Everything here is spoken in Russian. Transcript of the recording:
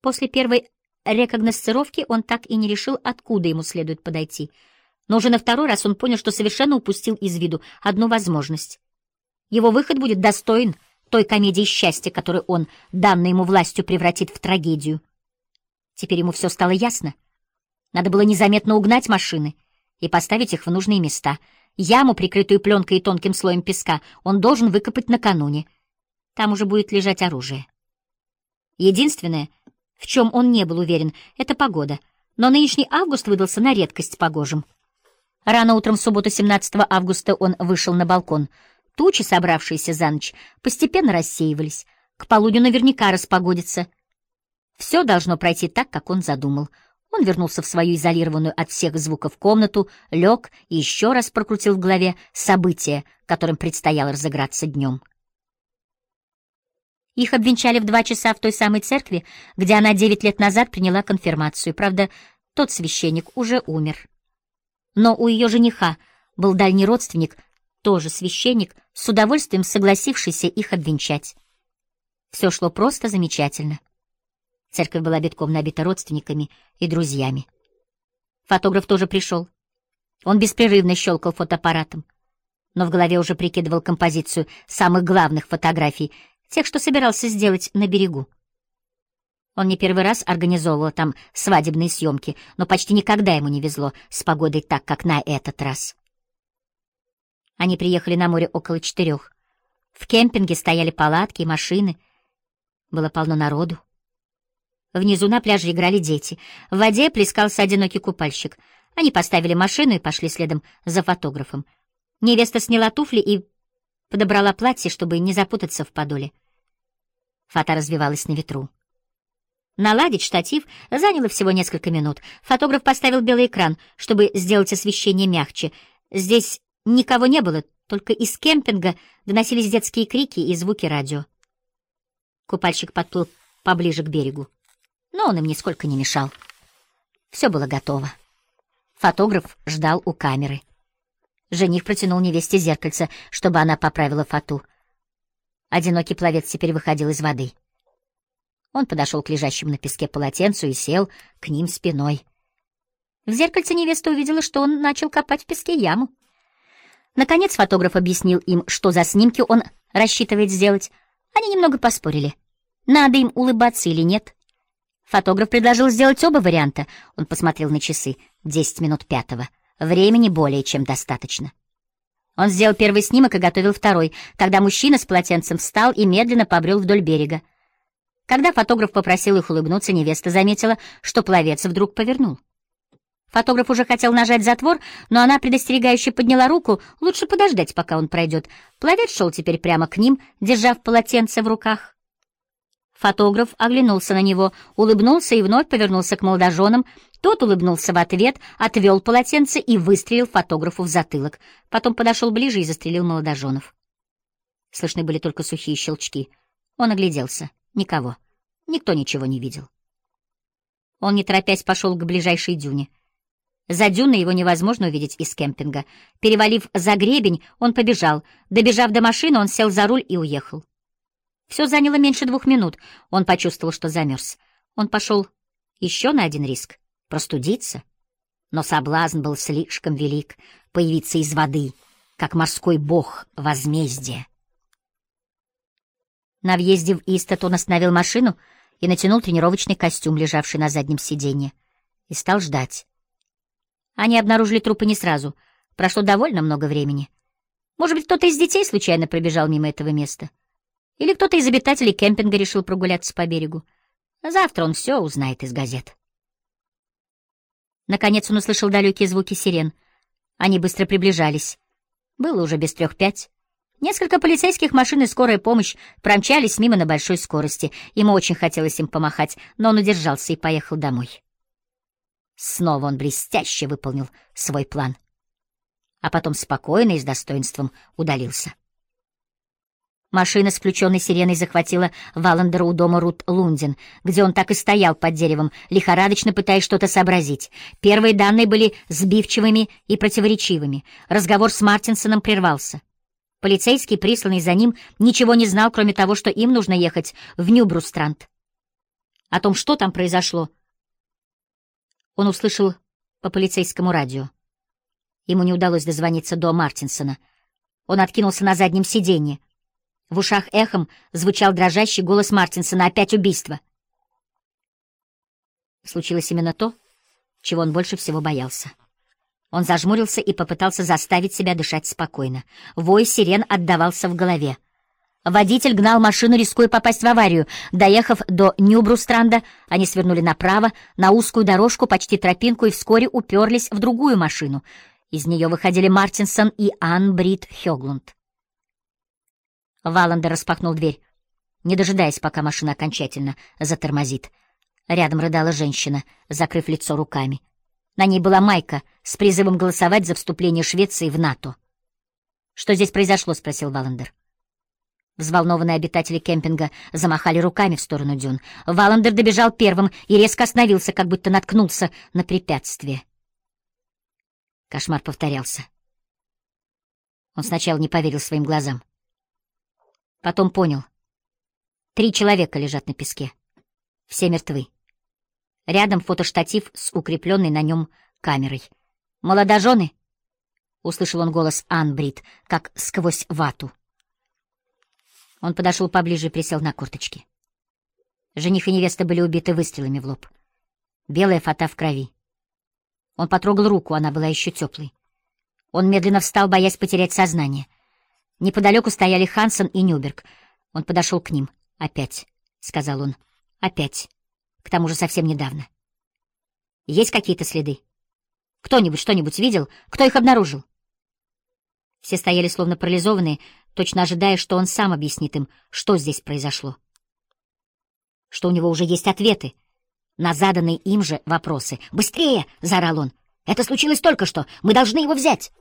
После первой рекогносцировки он так и не решил, откуда ему следует подойти. Но уже на второй раз он понял, что совершенно упустил из виду одну возможность. Его выход будет достоин той комедии счастья, которую он, данной ему властью, превратит в трагедию. Теперь ему все стало ясно. Надо было незаметно угнать машины и поставить их в нужные места. Яму, прикрытую пленкой и тонким слоем песка, он должен выкопать накануне. Там уже будет лежать оружие. Единственное, в чем он не был уверен, — это погода. Но нынешний август выдался на редкость погожим. Рано утром в субботу 17 августа он вышел на балкон. Тучи, собравшиеся за ночь, постепенно рассеивались. К полудню наверняка распогодится. Все должно пройти так, как он задумал. Он вернулся в свою изолированную от всех звуков комнату, лег и еще раз прокрутил в голове события, которым предстояло разыграться днем. Их обвенчали в два часа в той самой церкви, где она девять лет назад приняла конфирмацию. Правда, тот священник уже умер. Но у ее жениха был дальний родственник, тоже священник, с удовольствием согласившийся их обвенчать. Все шло просто замечательно. Церковь была битком набита родственниками и друзьями. Фотограф тоже пришел. Он беспрерывно щелкал фотоаппаратом, но в голове уже прикидывал композицию самых главных фотографий, тех, что собирался сделать на берегу. Он не первый раз организовывал там свадебные съемки, но почти никогда ему не везло с погодой так, как на этот раз. Они приехали на море около четырех. В кемпинге стояли палатки и машины. Было полно народу. Внизу на пляже играли дети. В воде плескался одинокий купальщик. Они поставили машину и пошли следом за фотографом. Невеста сняла туфли и подобрала платье, чтобы не запутаться в подоле. Фото развивалась на ветру. Наладить штатив заняло всего несколько минут. Фотограф поставил белый экран, чтобы сделать освещение мягче. Здесь никого не было, только из кемпинга доносились детские крики и звуки радио. Купальщик подплыл поближе к берегу, но он им нисколько не мешал. Все было готово. Фотограф ждал у камеры. Жених протянул невесте зеркальце, чтобы она поправила фату. Одинокий пловец теперь выходил из воды. Он подошел к лежащему на песке полотенцу и сел к ним спиной. В зеркальце невеста увидела, что он начал копать в песке яму. Наконец фотограф объяснил им, что за снимки он рассчитывает сделать. Они немного поспорили, надо им улыбаться или нет. Фотограф предложил сделать оба варианта. Он посмотрел на часы. Десять минут пятого. Времени более чем достаточно. Он сделал первый снимок и готовил второй, когда мужчина с полотенцем встал и медленно побрел вдоль берега. Когда фотограф попросил их улыбнуться, невеста заметила, что пловец вдруг повернул. Фотограф уже хотел нажать затвор, но она предостерегающе подняла руку, лучше подождать, пока он пройдет. Пловец шел теперь прямо к ним, держав полотенце в руках. Фотограф оглянулся на него, улыбнулся и вновь повернулся к молодоженам. Тот улыбнулся в ответ, отвел полотенце и выстрелил фотографу в затылок. Потом подошел ближе и застрелил молодоженов. Слышны были только сухие щелчки. Он огляделся. Никого. Никто ничего не видел. Он, не торопясь, пошел к ближайшей дюне. За дюной его невозможно увидеть из кемпинга. Перевалив за гребень, он побежал. Добежав до машины, он сел за руль и уехал. Все заняло меньше двух минут. Он почувствовал, что замерз. Он пошел еще на один риск — простудиться. Но соблазн был слишком велик — появиться из воды, как морской бог возмездия. На въезде в Истат он остановил машину и натянул тренировочный костюм, лежавший на заднем сиденье, и стал ждать. Они обнаружили трупы не сразу. Прошло довольно много времени. Может быть, кто-то из детей случайно пробежал мимо этого места. Или кто-то из обитателей кемпинга решил прогуляться по берегу. Завтра он все узнает из газет. Наконец он услышал далекие звуки сирен. Они быстро приближались. Было уже без трех пять. Несколько полицейских машин и скорая помощь промчались мимо на большой скорости. Ему очень хотелось им помахать, но он удержался и поехал домой. Снова он блестяще выполнил свой план. А потом спокойно и с достоинством удалился. Машина с включенной сиреной захватила Валандера у дома Рут Лундин, где он так и стоял под деревом, лихорадочно пытаясь что-то сообразить. Первые данные были сбивчивыми и противоречивыми. Разговор с Мартинсоном прервался. Полицейский, присланный за ним, ничего не знал, кроме того, что им нужно ехать в Нюбрустранд. О том, что там произошло, он услышал по полицейскому радио. Ему не удалось дозвониться до Мартинсона. Он откинулся на заднем сиденье. В ушах эхом звучал дрожащий голос Мартинсона «Опять убийство!» Случилось именно то, чего он больше всего боялся. Он зажмурился и попытался заставить себя дышать спокойно. Вой сирен отдавался в голове. Водитель гнал машину, рискуя попасть в аварию. Доехав до Нюбрустранда, они свернули направо, на узкую дорожку, почти тропинку, и вскоре уперлись в другую машину. Из нее выходили Мартинсон и Ан Брит Хёглунд. Валандер распахнул дверь, не дожидаясь, пока машина окончательно затормозит. Рядом рыдала женщина, закрыв лицо руками. На ней была майка с призывом голосовать за вступление Швеции в НАТО. «Что здесь произошло?» — спросил Валандер. Взволнованные обитатели кемпинга замахали руками в сторону дюн. Валандер добежал первым и резко остановился, как будто наткнулся на препятствие. Кошмар повторялся. Он сначала не поверил своим глазам. Потом понял. Три человека лежат на песке. Все мертвы. Рядом фотоштатив с укрепленной на нем камерой. «Молодожены?» — услышал он голос Анбрид, как сквозь вату. Он подошел поближе и присел на курточки. Жених и невеста были убиты выстрелами в лоб. Белая фата в крови. Он потрогал руку, она была еще теплой. Он медленно встал, боясь потерять сознание. Неподалеку стояли Хансен и Нюберг. Он подошел к ним. «Опять», — сказал он, — «опять. К тому же совсем недавно. Есть какие-то следы? Кто-нибудь что-нибудь видел? Кто их обнаружил?» Все стояли словно парализованные, точно ожидая, что он сам объяснит им, что здесь произошло. Что у него уже есть ответы на заданные им же вопросы. «Быстрее!» — заорал он. «Это случилось только что! Мы должны его взять!»